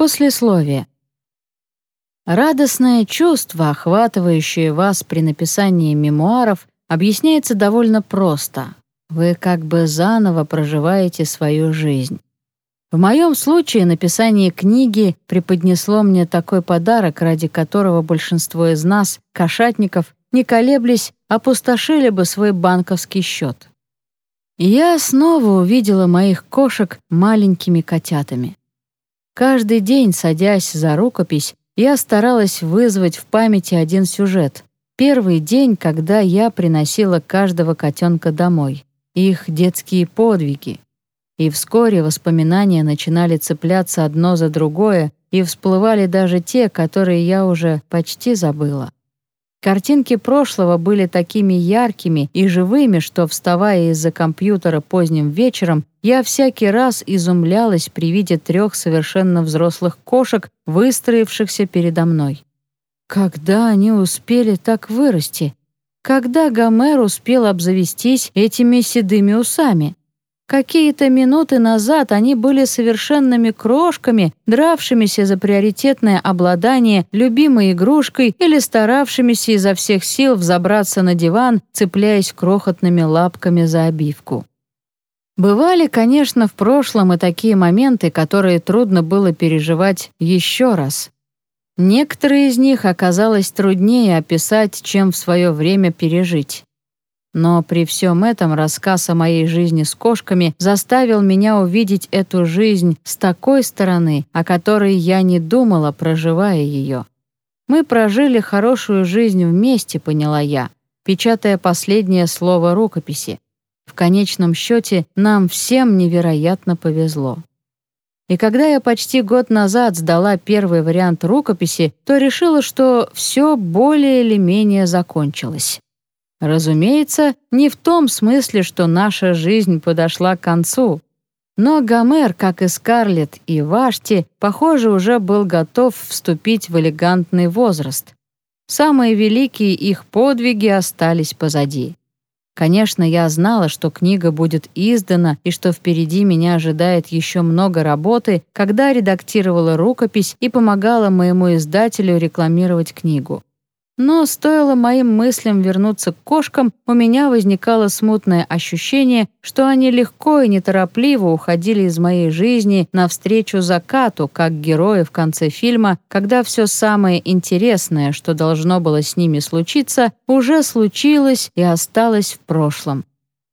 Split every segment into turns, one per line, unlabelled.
Послесловие. Радостное чувство, охватывающее вас при написании мемуаров, объясняется довольно просто. Вы как бы заново проживаете свою жизнь. В моем случае написание книги преподнесло мне такой подарок, ради которого большинство из нас, кошатников, не колеблясь, опустошили бы свой банковский счет. Я снова увидела моих кошек маленькими котятами. Каждый день, садясь за рукопись, я старалась вызвать в памяти один сюжет. Первый день, когда я приносила каждого котенка домой. Их детские подвиги. И вскоре воспоминания начинали цепляться одно за другое, и всплывали даже те, которые я уже почти забыла. Картинки прошлого были такими яркими и живыми, что, вставая из-за компьютера поздним вечером, я всякий раз изумлялась при виде трех совершенно взрослых кошек, выстроившихся передо мной. Когда они успели так вырасти? Когда Гомер успел обзавестись этими седыми усами? Какие-то минуты назад они были совершенными крошками, дравшимися за приоритетное обладание любимой игрушкой или старавшимися изо всех сил взобраться на диван, цепляясь крохотными лапками за обивку. Бывали, конечно, в прошлом и такие моменты, которые трудно было переживать еще раз. Некоторые из них оказалось труднее описать, чем в свое время пережить. Но при всем этом рассказ о моей жизни с кошками заставил меня увидеть эту жизнь с такой стороны, о которой я не думала, проживая ее. Мы прожили хорошую жизнь вместе, поняла я, печатая последнее слово рукописи. В конечном счете нам всем невероятно повезло. И когда я почти год назад сдала первый вариант рукописи, то решила, что все более или менее закончилось. Разумеется, не в том смысле, что наша жизнь подошла к концу. Но Гомер, как и Скарлетт и Вашти, похоже, уже был готов вступить в элегантный возраст. Самые великие их подвиги остались позади. Конечно, я знала, что книга будет издана и что впереди меня ожидает еще много работы, когда редактировала рукопись и помогала моему издателю рекламировать книгу. Но стоило моим мыслям вернуться к кошкам, у меня возникало смутное ощущение, что они легко и неторопливо уходили из моей жизни навстречу закату, как герои в конце фильма, когда все самое интересное, что должно было с ними случиться, уже случилось и осталось в прошлом.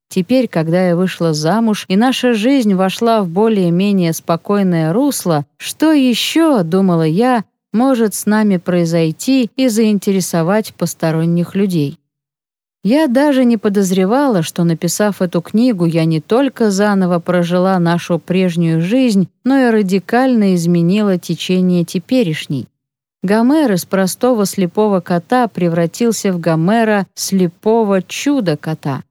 Теперь, когда я вышла замуж, и наша жизнь вошла в более-менее спокойное русло, что еще, думала я, может с нами произойти и заинтересовать посторонних людей. Я даже не подозревала, что, написав эту книгу, я не только заново прожила нашу прежнюю жизнь, но и радикально изменила течение теперешней. Гомер из простого слепого кота превратился в Гомера слепого чудо-кота.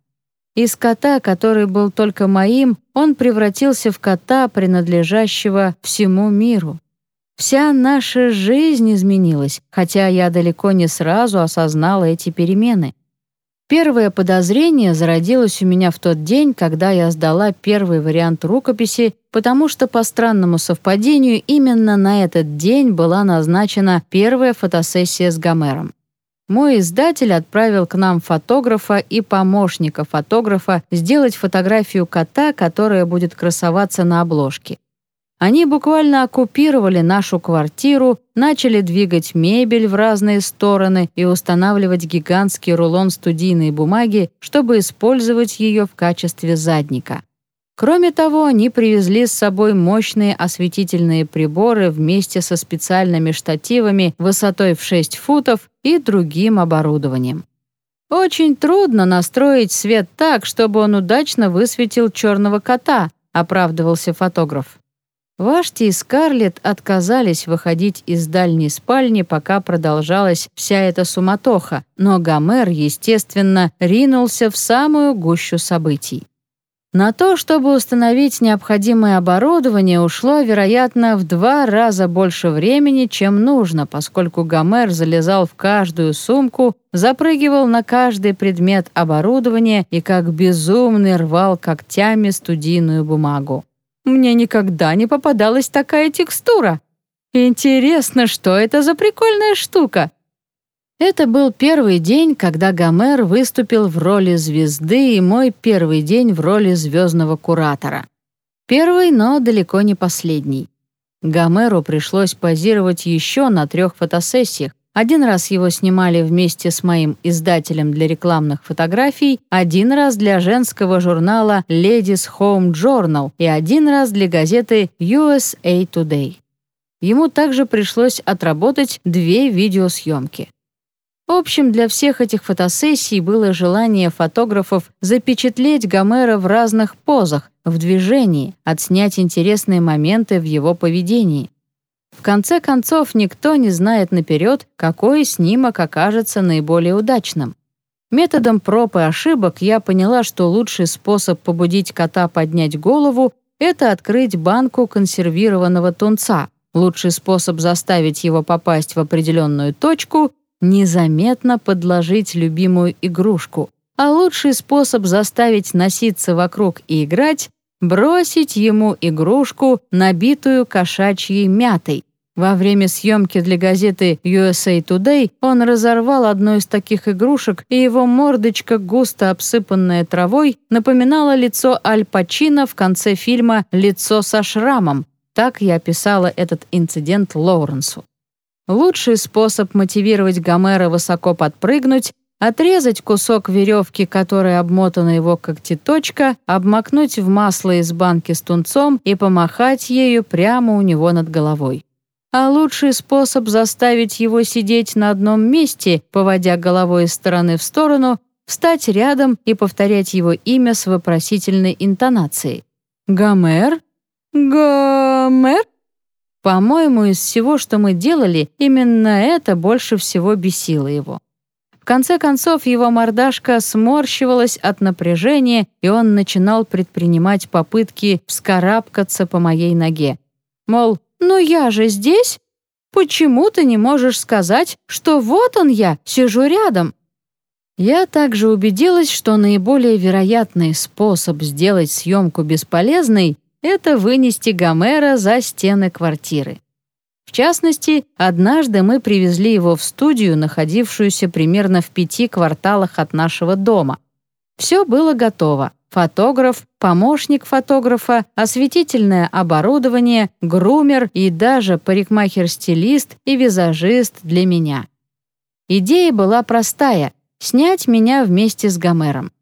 Из кота, который был только моим, он превратился в кота, принадлежащего всему миру. Вся наша жизнь изменилась, хотя я далеко не сразу осознала эти перемены. Первое подозрение зародилось у меня в тот день, когда я сдала первый вариант рукописи, потому что по странному совпадению именно на этот день была назначена первая фотосессия с Гомером. Мой издатель отправил к нам фотографа и помощника фотографа сделать фотографию кота, которая будет красоваться на обложке. Они буквально оккупировали нашу квартиру, начали двигать мебель в разные стороны и устанавливать гигантский рулон студийной бумаги, чтобы использовать ее в качестве задника. Кроме того, они привезли с собой мощные осветительные приборы вместе со специальными штативами высотой в 6 футов и другим оборудованием. Очень трудно настроить свет так, чтобы он удачно высветил черного кота, оправдывался фотограф. Вашти и Скарлетт отказались выходить из дальней спальни, пока продолжалась вся эта суматоха, но Гомер, естественно, ринулся в самую гущу событий. На то, чтобы установить необходимое оборудование, ушло, вероятно, в два раза больше времени, чем нужно, поскольку Гомер залезал в каждую сумку, запрыгивал на каждый предмет оборудования и как безумный рвал когтями студийную бумагу. Мне никогда не попадалась такая текстура. Интересно, что это за прикольная штука? Это был первый день, когда Гомер выступил в роли звезды и мой первый день в роли звездного куратора. Первый, но далеко не последний. Гомеру пришлось позировать еще на трех фотосессиях. Один раз его снимали вместе с моим издателем для рекламных фотографий, один раз для женского журнала Ladies Home Journal и один раз для газеты USA Today. Ему также пришлось отработать две видеосъемки. В общем, для всех этих фотосессий было желание фотографов запечатлеть Гомера в разных позах, в движении, отснять интересные моменты в его поведении. В конце концов, никто не знает наперед, какой снимок окажется наиболее удачным. Методом проб и ошибок я поняла, что лучший способ побудить кота поднять голову — это открыть банку консервированного тунца. Лучший способ заставить его попасть в определенную точку незаметно подложить любимую игрушку, а лучший способ заставить носиться вокруг и играть — бросить ему игрушку, набитую кошачьей мятой. Во время съемки для газеты USA Today он разорвал одну из таких игрушек, и его мордочка, густо обсыпанная травой, напоминала лицо Аль Пачино в конце фильма «Лицо со шрамом». Так я описала этот инцидент Лоуренсу. Лучший способ мотивировать Гомера высоко подпрыгнуть — отрезать кусок веревки, которой обмотана его когтеточка, обмакнуть в масло из банки с тунцом и помахать ею прямо у него над головой. А лучший способ заставить его сидеть на одном месте, поводя головой из стороны в сторону, встать рядом и повторять его имя с вопросительной интонацией. «Гомер? Гомер?» По-моему, из всего, что мы делали, именно это больше всего бесило его. В конце концов, его мордашка сморщивалась от напряжения, и он начинал предпринимать попытки вскарабкаться по моей ноге. Мол, «Ну я же здесь? Почему ты не можешь сказать, что вот он я, сижу рядом?» Я также убедилась, что наиболее вероятный способ сделать съемку бесполезной это вынести Гомера за стены квартиры. В частности, однажды мы привезли его в студию, находившуюся примерно в пяти кварталах от нашего дома. Все было готово. Фотограф, помощник фотографа, осветительное оборудование, грумер и даже парикмахер-стилист и визажист для меня. Идея была простая — снять меня вместе с Гомером.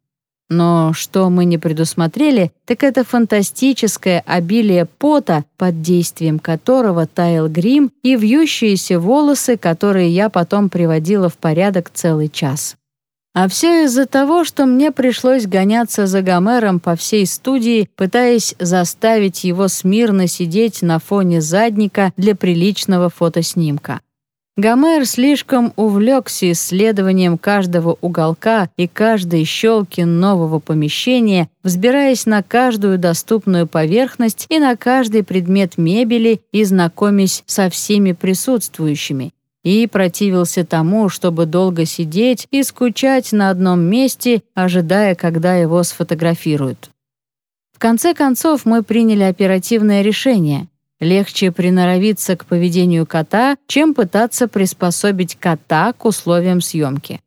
Но что мы не предусмотрели, так это фантастическое обилие пота, под действием которого таял грим и вьющиеся волосы, которые я потом приводила в порядок целый час. А все из-за того, что мне пришлось гоняться за Гомером по всей студии, пытаясь заставить его смирно сидеть на фоне задника для приличного фотоснимка. Гомер слишком увлекся исследованием каждого уголка и каждой щелки нового помещения, взбираясь на каждую доступную поверхность и на каждый предмет мебели и знакомясь со всеми присутствующими, и противился тому, чтобы долго сидеть и скучать на одном месте, ожидая, когда его сфотографируют. В конце концов мы приняли оперативное решение — Легче приноровиться к поведению кота, чем пытаться приспособить кота к условиям съемки.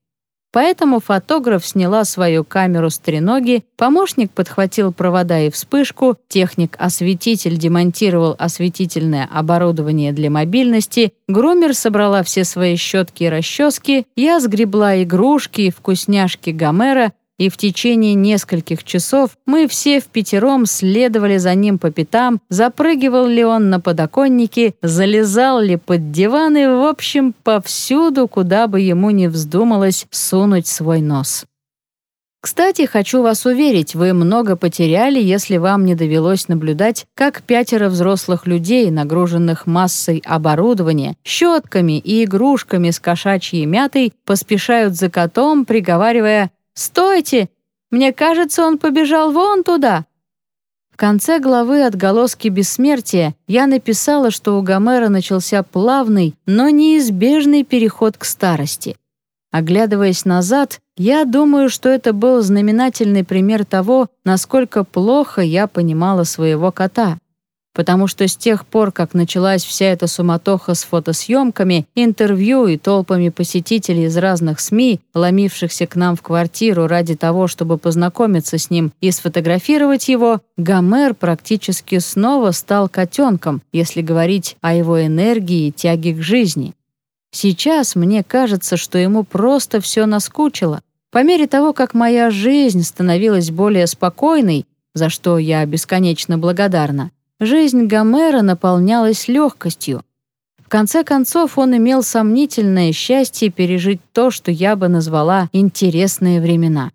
Поэтому фотограф сняла свою камеру с треноги, помощник подхватил провода и вспышку, техник-осветитель демонтировал осветительное оборудование для мобильности, грумер собрала все свои щетки и расчески, я сгребла игрушки и вкусняшки Гомера, и в течение нескольких часов мы все в пятером следовали за ним по пятам, запрыгивал ли он на подоконники, залезал ли под диван и, в общем, повсюду, куда бы ему ни вздумалось сунуть свой нос. Кстати, хочу вас уверить, вы много потеряли, если вам не довелось наблюдать, как пятеро взрослых людей, нагруженных массой оборудования, щетками и игрушками с кошачьей мятой, поспешают за котом, приговаривая «Стойте! Мне кажется, он побежал вон туда!» В конце главы «Отголоски бессмертия» я написала, что у Гомера начался плавный, но неизбежный переход к старости. Оглядываясь назад, я думаю, что это был знаменательный пример того, насколько плохо я понимала своего кота. Потому что с тех пор, как началась вся эта суматоха с фотосъемками, интервью и толпами посетителей из разных СМИ, ломившихся к нам в квартиру ради того, чтобы познакомиться с ним и сфотографировать его, Гомер практически снова стал котенком, если говорить о его энергии и тяге к жизни. Сейчас мне кажется, что ему просто все наскучило. По мере того, как моя жизнь становилась более спокойной, за что я бесконечно благодарна, Жизнь Гомера наполнялась легкостью. В конце концов, он имел сомнительное счастье пережить то, что я бы назвала «интересные времена».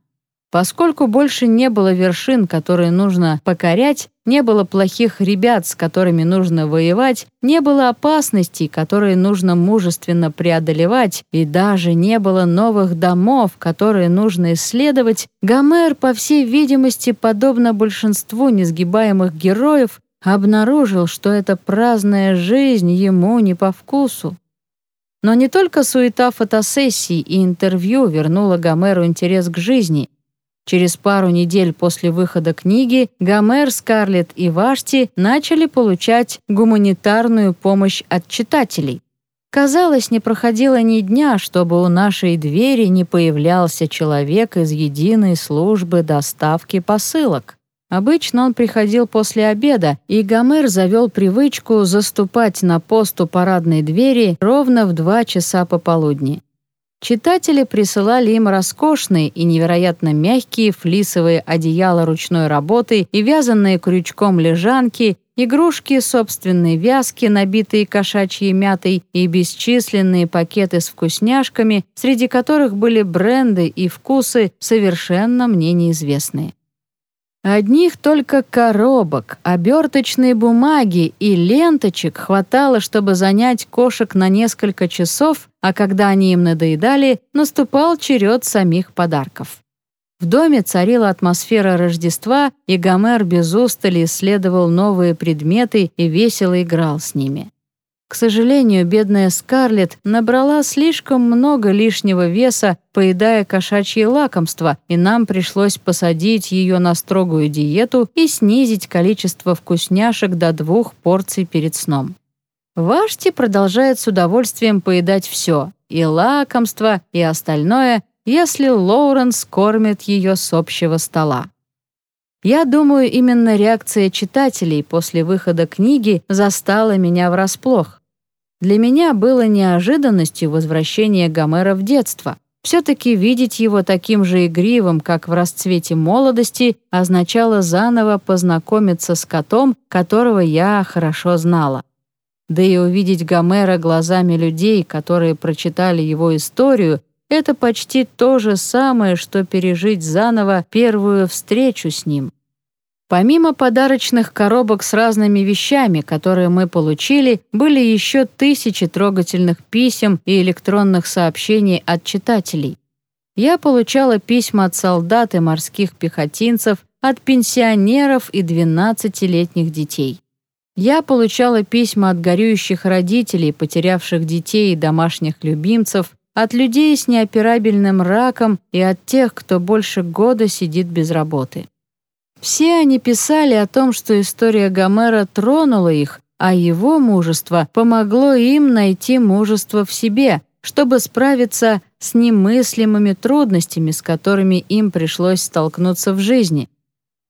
Поскольку больше не было вершин, которые нужно покорять, не было плохих ребят, с которыми нужно воевать, не было опасностей, которые нужно мужественно преодолевать, и даже не было новых домов, которые нужно исследовать, Гомер, по всей видимости, подобно большинству несгибаемых героев, обнаружил, что эта праздная жизнь ему не по вкусу. Но не только суета фотосессий и интервью вернула Гомеру интерес к жизни. Через пару недель после выхода книги Гомер, Скарлетт и Вашти начали получать гуманитарную помощь от читателей. Казалось, не проходило ни дня, чтобы у нашей двери не появлялся человек из единой службы доставки посылок. Обычно он приходил после обеда, и Гомер завел привычку заступать на пост у парадной двери ровно в два часа пополудни. Читатели присылали им роскошные и невероятно мягкие флисовые одеяла ручной работы и вязанные крючком лежанки, игрушки собственной вязки, набитые кошачьей мятой, и бесчисленные пакеты с вкусняшками, среди которых были бренды и вкусы, совершенно мне неизвестные. Одних только коробок, оберточной бумаги и ленточек хватало, чтобы занять кошек на несколько часов, а когда они им надоедали, наступал черед самих подарков. В доме царила атмосфера Рождества, и Гомер без устали исследовал новые предметы и весело играл с ними. К сожалению, бедная Скарлетт набрала слишком много лишнего веса, поедая кошачье лакомство, и нам пришлось посадить ее на строгую диету и снизить количество вкусняшек до двух порций перед сном. Вашти продолжает с удовольствием поедать все, и лакомство, и остальное, если Лоуренс кормит ее с общего стола. Я думаю, именно реакция читателей после выхода книги застала меня врасплох. Для меня было неожиданностью возвращение Гомера в детство. Все-таки видеть его таким же игривым, как в расцвете молодости, означало заново познакомиться с котом, которого я хорошо знала. Да и увидеть Гомера глазами людей, которые прочитали его историю, это почти то же самое, что пережить заново первую встречу с ним. Помимо подарочных коробок с разными вещами, которые мы получили, были еще тысячи трогательных писем и электронных сообщений от читателей. Я получала письма от солдат и морских пехотинцев, от пенсионеров и 12-летних детей. Я получала письма от горюющих родителей, потерявших детей и домашних любимцев, от людей с неоперабельным раком и от тех, кто больше года сидит без работы. Все они писали о том, что история Гомера тронула их, а его мужество помогло им найти мужество в себе, чтобы справиться с немыслимыми трудностями, с которыми им пришлось столкнуться в жизни.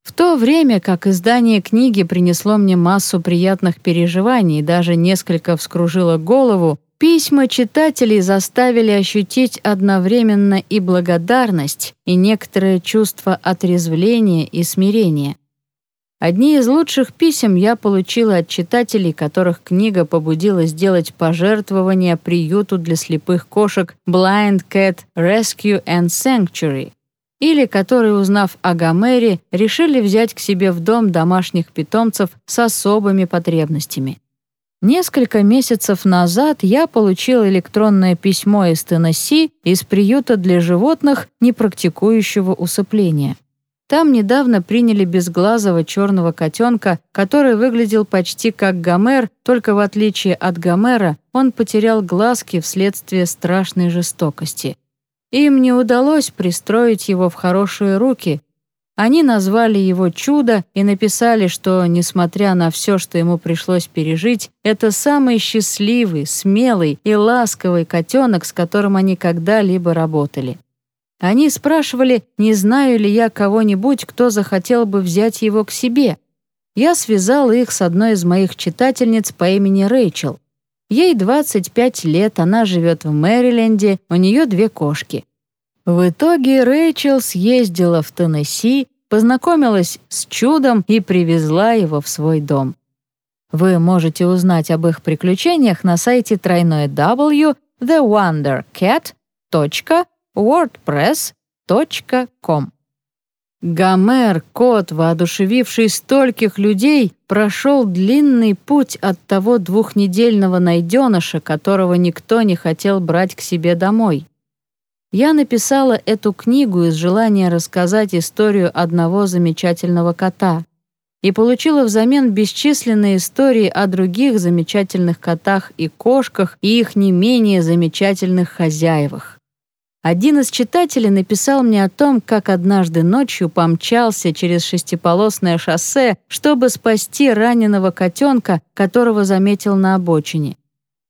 В то время как издание книги принесло мне массу приятных переживаний и даже несколько вскружило голову, Письма читателей заставили ощутить одновременно и благодарность, и некоторое чувство отрезвления и смирения. Одни из лучших писем я получила от читателей, которых книга побудила сделать пожертвование приюту для слепых кошек Blind Cat Rescue and Sanctuary, или которые, узнав о Гомере, решили взять к себе в дом домашних питомцев с особыми потребностями. Несколько месяцев назад я получил электронное письмо из Теннесси из приюта для животных, не практикующего усыпления. Там недавно приняли безглазого черного котенка, который выглядел почти как Гомер, только в отличие от Гомера он потерял глазки вследствие страшной жестокости. Им не удалось пристроить его в хорошие руки, Они назвали его «Чудо» и написали, что, несмотря на все, что ему пришлось пережить, это самый счастливый, смелый и ласковый котенок, с которым они когда-либо работали. Они спрашивали, не знаю ли я кого-нибудь, кто захотел бы взять его к себе. Я связала их с одной из моих читательниц по имени Рэйчел. Ей 25 лет, она живет в Мэриленде, у нее две кошки. В итоге Рэйчел съездила в Теннесси, познакомилась с чудом и привезла его в свой дом. Вы можете узнать об их приключениях на сайте тройной W thewondercat.wordpress.com. Гомер, кот, воодушевивший стольких людей, прошел длинный путь от того двухнедельного найденыша, которого никто не хотел брать к себе домой. Я написала эту книгу из желания рассказать историю одного замечательного кота и получила взамен бесчисленные истории о других замечательных котах и кошках и их не менее замечательных хозяевах. Один из читателей написал мне о том, как однажды ночью помчался через шестиполосное шоссе, чтобы спасти раненого котенка, которого заметил на обочине.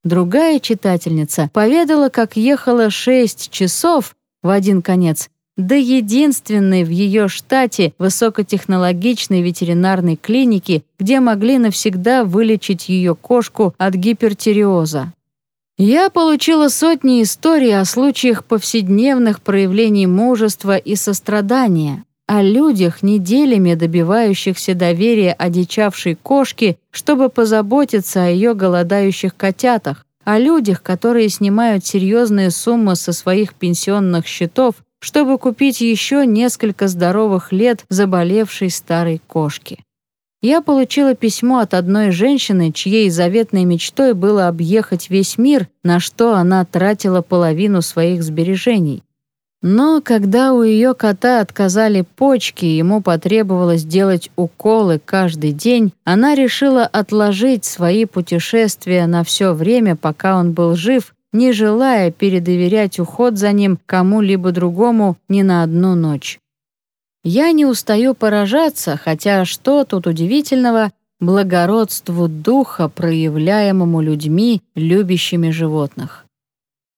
Другая читательница поведала, как ехала шесть часов в один конец до единственной в ее штате высокотехнологичной ветеринарной клиники, где могли навсегда вылечить ее кошку от гипертиреоза. Я получила сотни историй о случаях повседневных проявлений мужества и сострадания, о людях, неделями добивающихся доверия одичавшей кошки, чтобы позаботиться о ее голодающих котятах, о людях, которые снимают серьезные суммы со своих пенсионных счетов, чтобы купить еще несколько здоровых лет заболевшей старой кошки я получила письмо от одной женщины, чьей заветной мечтой было объехать весь мир, на что она тратила половину своих сбережений. Но когда у ее кота отказали почки, ему потребовалось делать уколы каждый день, она решила отложить свои путешествия на все время, пока он был жив, не желая передоверять уход за ним кому-либо другому ни на одну ночь. Я не устаю поражаться, хотя что тут удивительного, благородству духа, проявляемому людьми, любящими животных.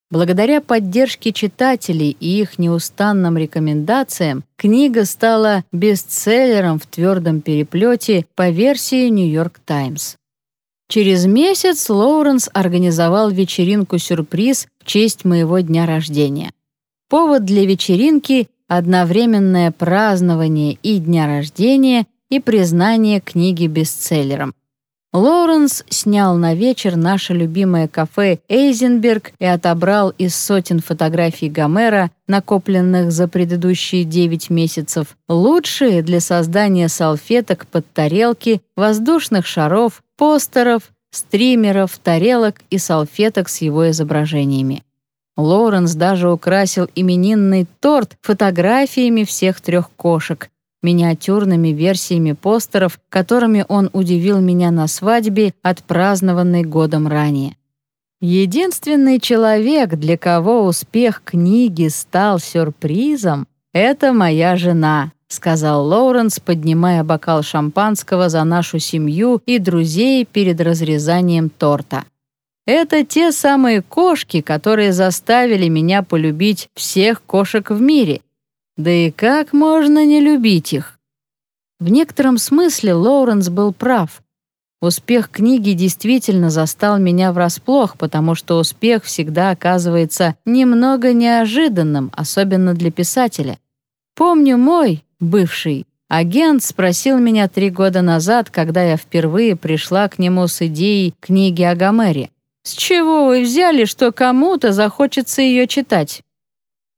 Благодаря поддержке читателей и их неустанным рекомендациям, книга стала бестселлером в твердом переплете по версии «Нью-Йорк Таймс». Через месяц Лоуренс организовал вечеринку-сюрприз в честь моего дня рождения. Повод для вечеринки одновременное празднование и дня рождения, и признание книги бестселлером. Лоуренс снял на вечер наше любимое кафе «Эйзенберг» и отобрал из сотен фотографий Гомера, накопленных за предыдущие 9 месяцев, лучшие для создания салфеток под тарелки, воздушных шаров, постеров, стримеров, тарелок и салфеток с его изображениями. Лоуренс даже украсил именинный торт фотографиями всех трех кошек, миниатюрными версиями постеров, которыми он удивил меня на свадьбе, отпразднованной годом ранее. Единственный человек, для кого успех книги стал сюрпризом, это моя жена, сказал Лоуренс, поднимая бокал шампанского за нашу семью и друзей перед разрезанием торта. Это те самые кошки, которые заставили меня полюбить всех кошек в мире. Да и как можно не любить их? В некотором смысле Лоуренс был прав. Успех книги действительно застал меня врасплох, потому что успех всегда оказывается немного неожиданным, особенно для писателя. Помню мой, бывший, агент спросил меня три года назад, когда я впервые пришла к нему с идеей книги о Гомере. С чего вы взяли, что кому-то захочется ее читать?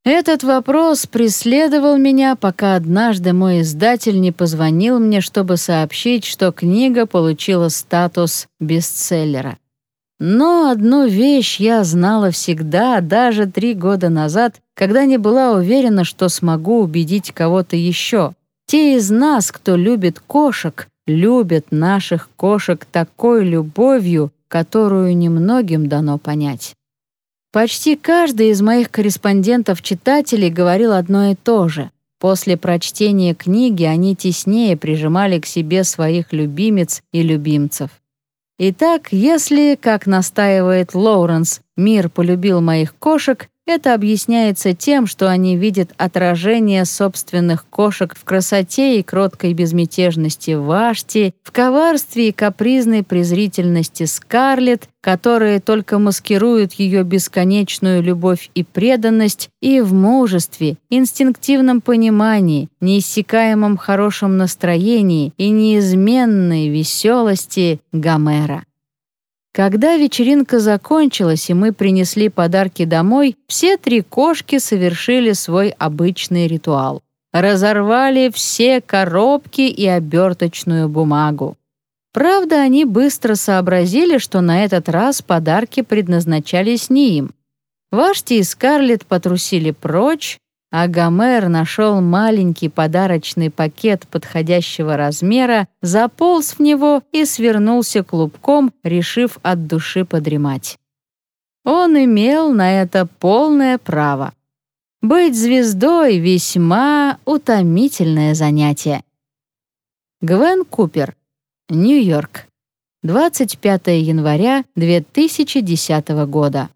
Этот вопрос преследовал меня, пока однажды мой издатель не позвонил мне, чтобы сообщить, что книга получила статус бестселлера. Но одну вещь я знала всегда, даже три года назад, когда не была уверена, что смогу убедить кого-то еще. Те из нас, кто любит кошек, любят наших кошек такой любовью, которую немногим дано понять. Почти каждый из моих корреспондентов-читателей говорил одно и то же. После прочтения книги они теснее прижимали к себе своих любимец и любимцев. Итак, если, как настаивает Лоуренс, мир полюбил моих кошек, это объясняется тем, что они видят отражение собственных кошек в красоте и кроткой безмятежности Вашти, в коварстве и капризной презрительности Скарлетт, которые только маскируют ее бесконечную любовь и преданность, и в мужестве, инстинктивном понимании, неиссякаемом хорошем настроении и неизменной веселости Гомера. Когда вечеринка закончилась и мы принесли подарки домой, все три кошки совершили свой обычный ритуал. Разорвали все коробки и оберточную бумагу. Правда, они быстро сообразили, что на этот раз подарки предназначались не им. Вашти и Скарлетт потрусили прочь, а Гомер нашел маленький подарочный пакет подходящего размера, заполз в него и свернулся клубком, решив от души подремать. Он имел на это полное право. Быть звездой — весьма утомительное занятие. Гвен Купер. Нью-Йорк. 25 января 2010 года.